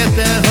que te